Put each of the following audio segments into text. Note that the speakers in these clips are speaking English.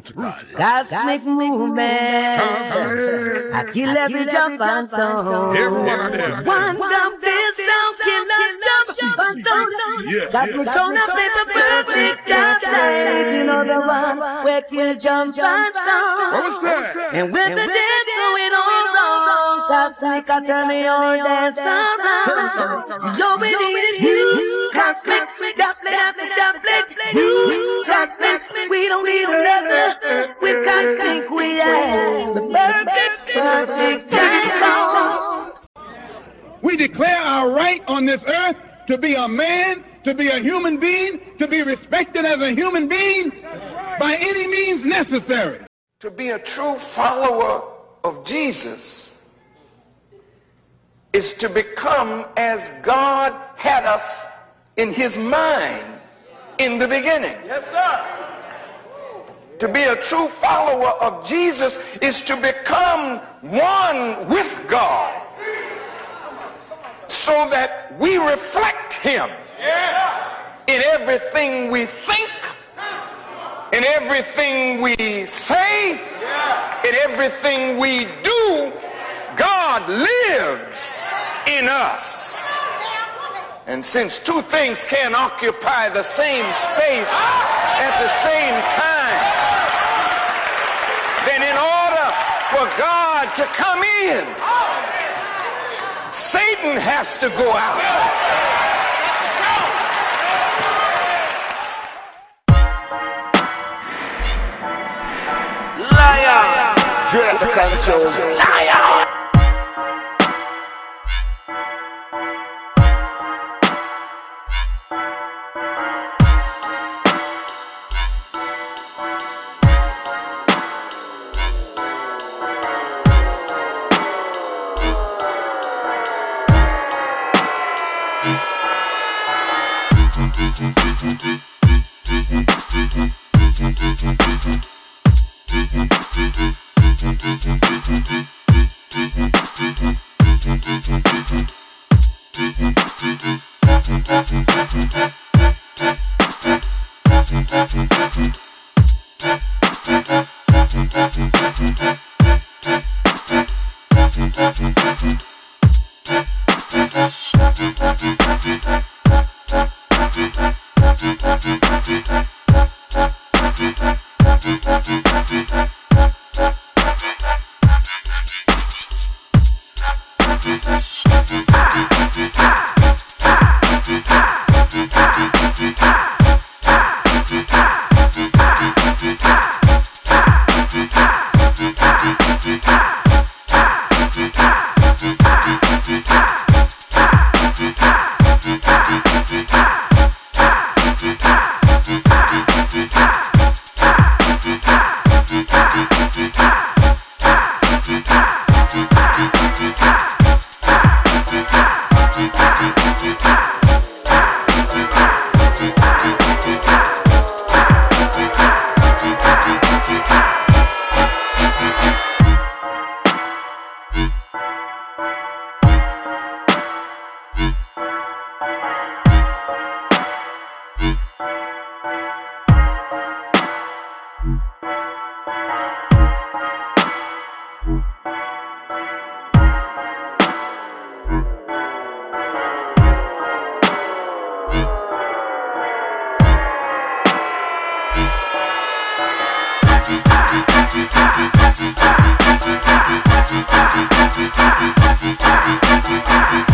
Kosmik movement. I kill every jump on song. One dump this song, kill every jump on song. Kosmik song, I play the perfect update. You know the one where kill jump on song. And with the dance going on wrong, Kosmik, I turn the old dance around. See, all we need is you. Kosmik, that play, that play. You, Kosmik, we don't need a letter. We Kosmik, we have the perfect, perfect dance. We declare our right on this earth to be a man, to be a human being, to be respected as a human being by any means necessary. To be a true follower of Jesus is to become as God had us in his mind in the beginning. Yes, sir. To be a true follower of Jesus is to become one with God so that we reflect him in everything we think, in everything we say, in everything we do. God lives in us. And since two things can't occupy the same space at the same time, then in order for God to come in, Satan has to go out. Jonathan Jones. Liar! ah, ah, ah.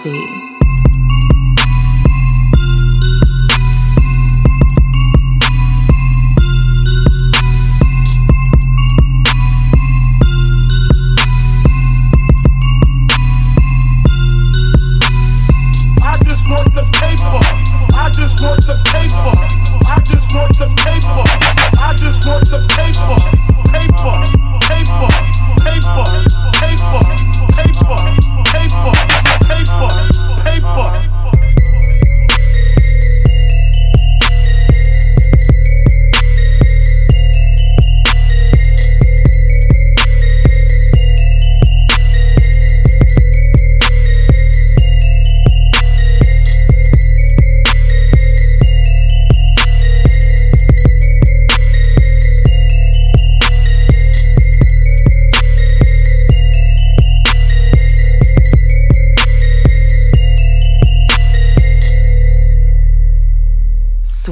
Switchblade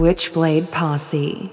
Switchblade Posse.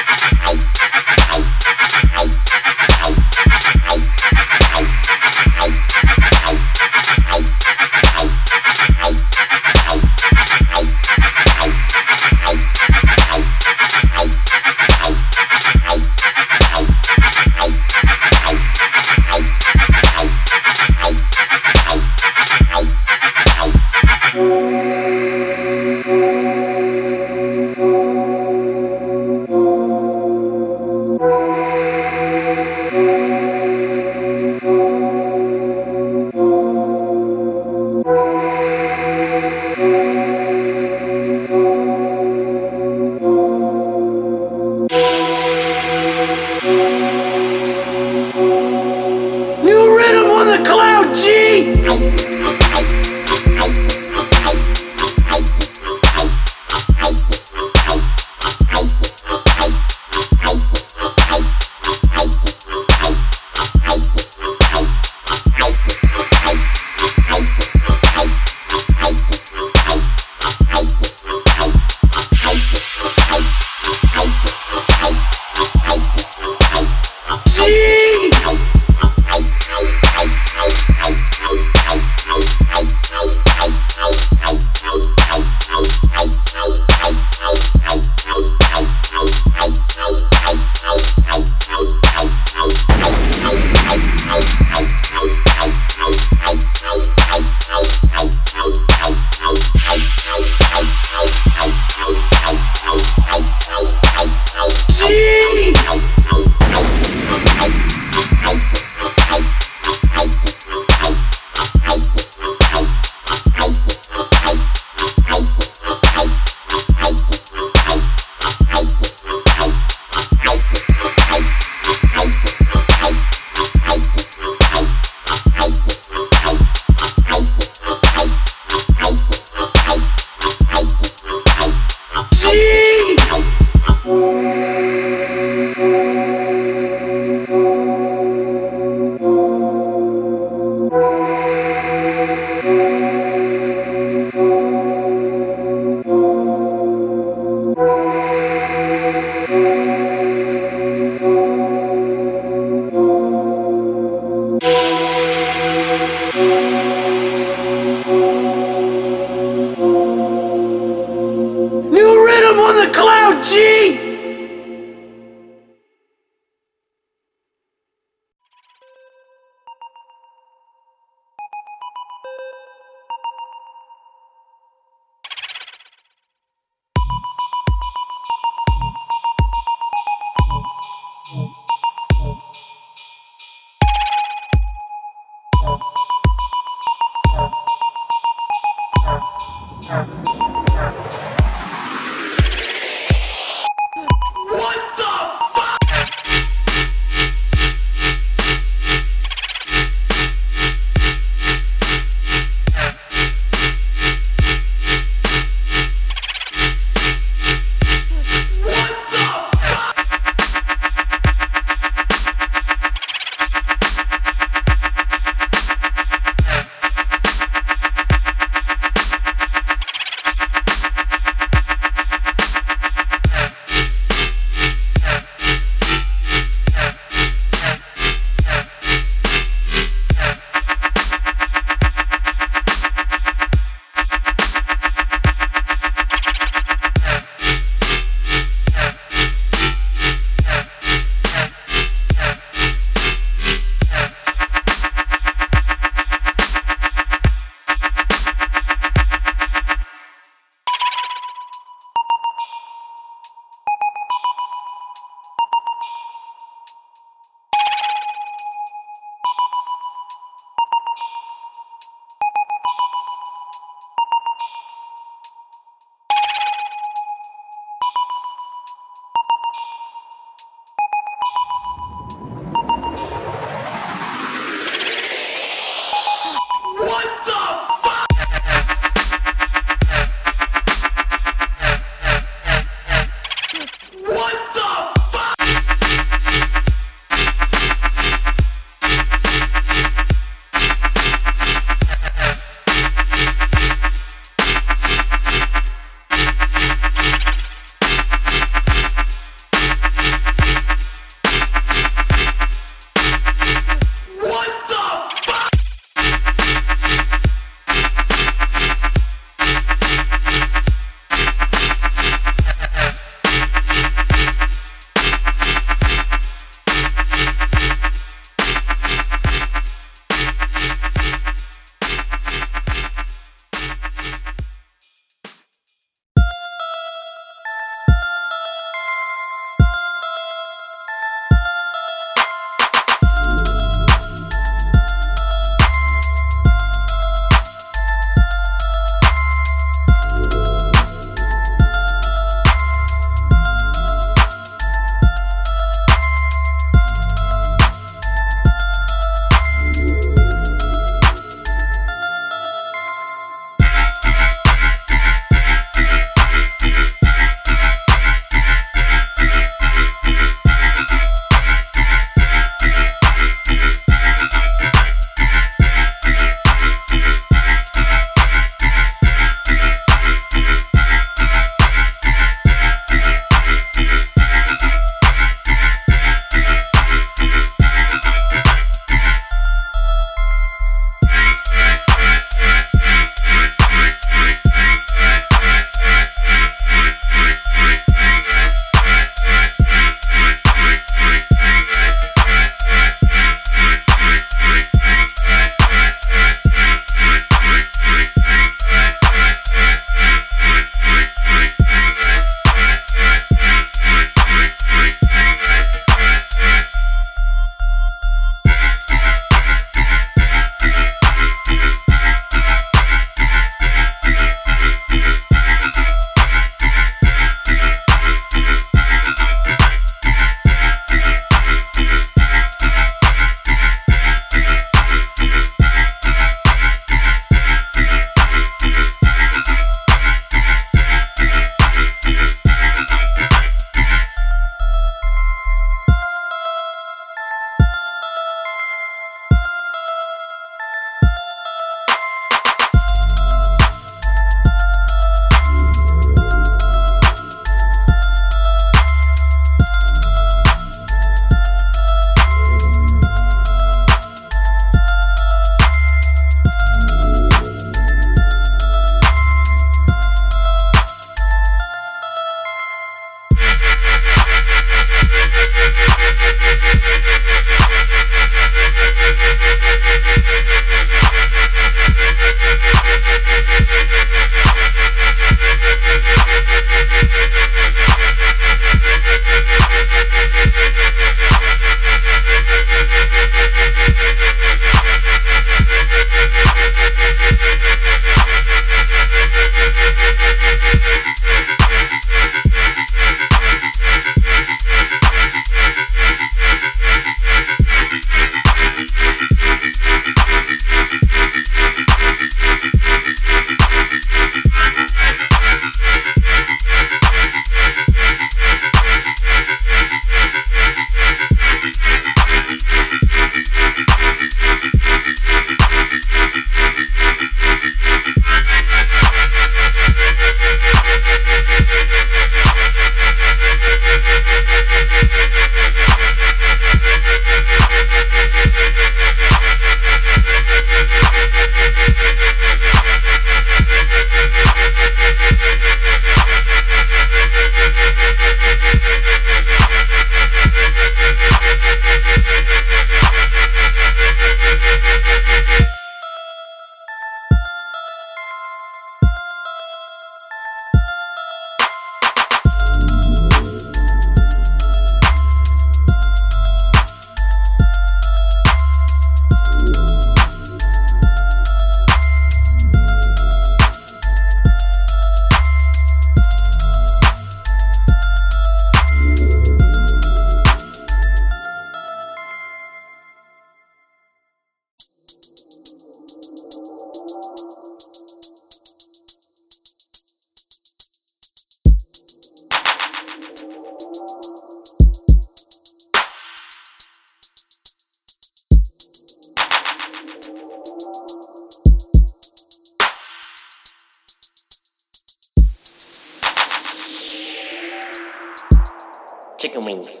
chicken wings.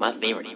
My favorite.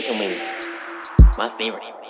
chicken wings. My favorite.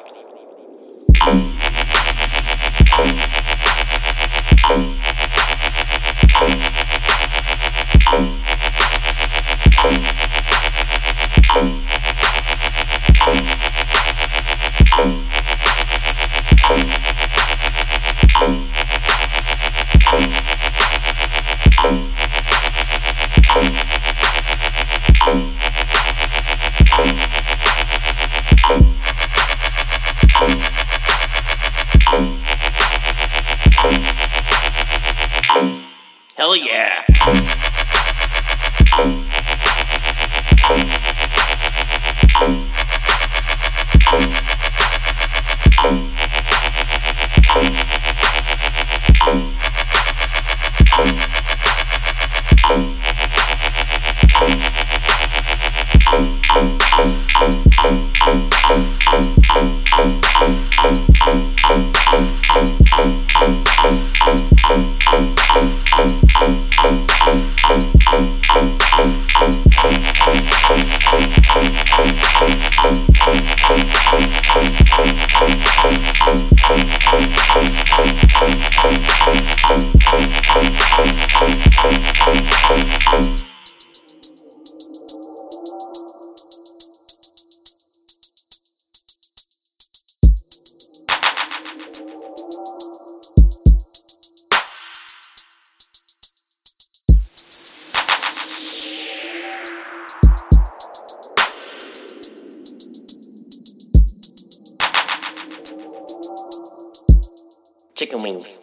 Chicken wings.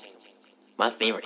My favorite.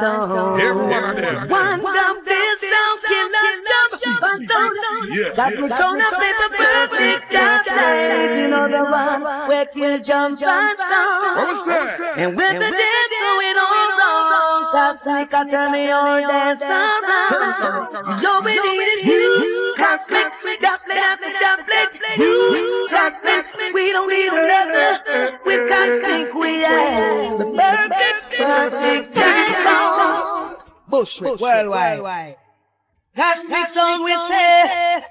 jump and sound. Every one of them. One dump this sound, kill every jump and sound. Kosmik sound, I play the perfect dub. You know the one where kill jump and sound. What was that? And with the dance going on wrong, that's Kosmik, I turn the old dance around. See, all we need is you, Kosmik, double it, double it, you, Kosmik, we don't need another. With Kosmik, we have the perfect, perfect Bushwick, worldwide. Kosmik song, we say.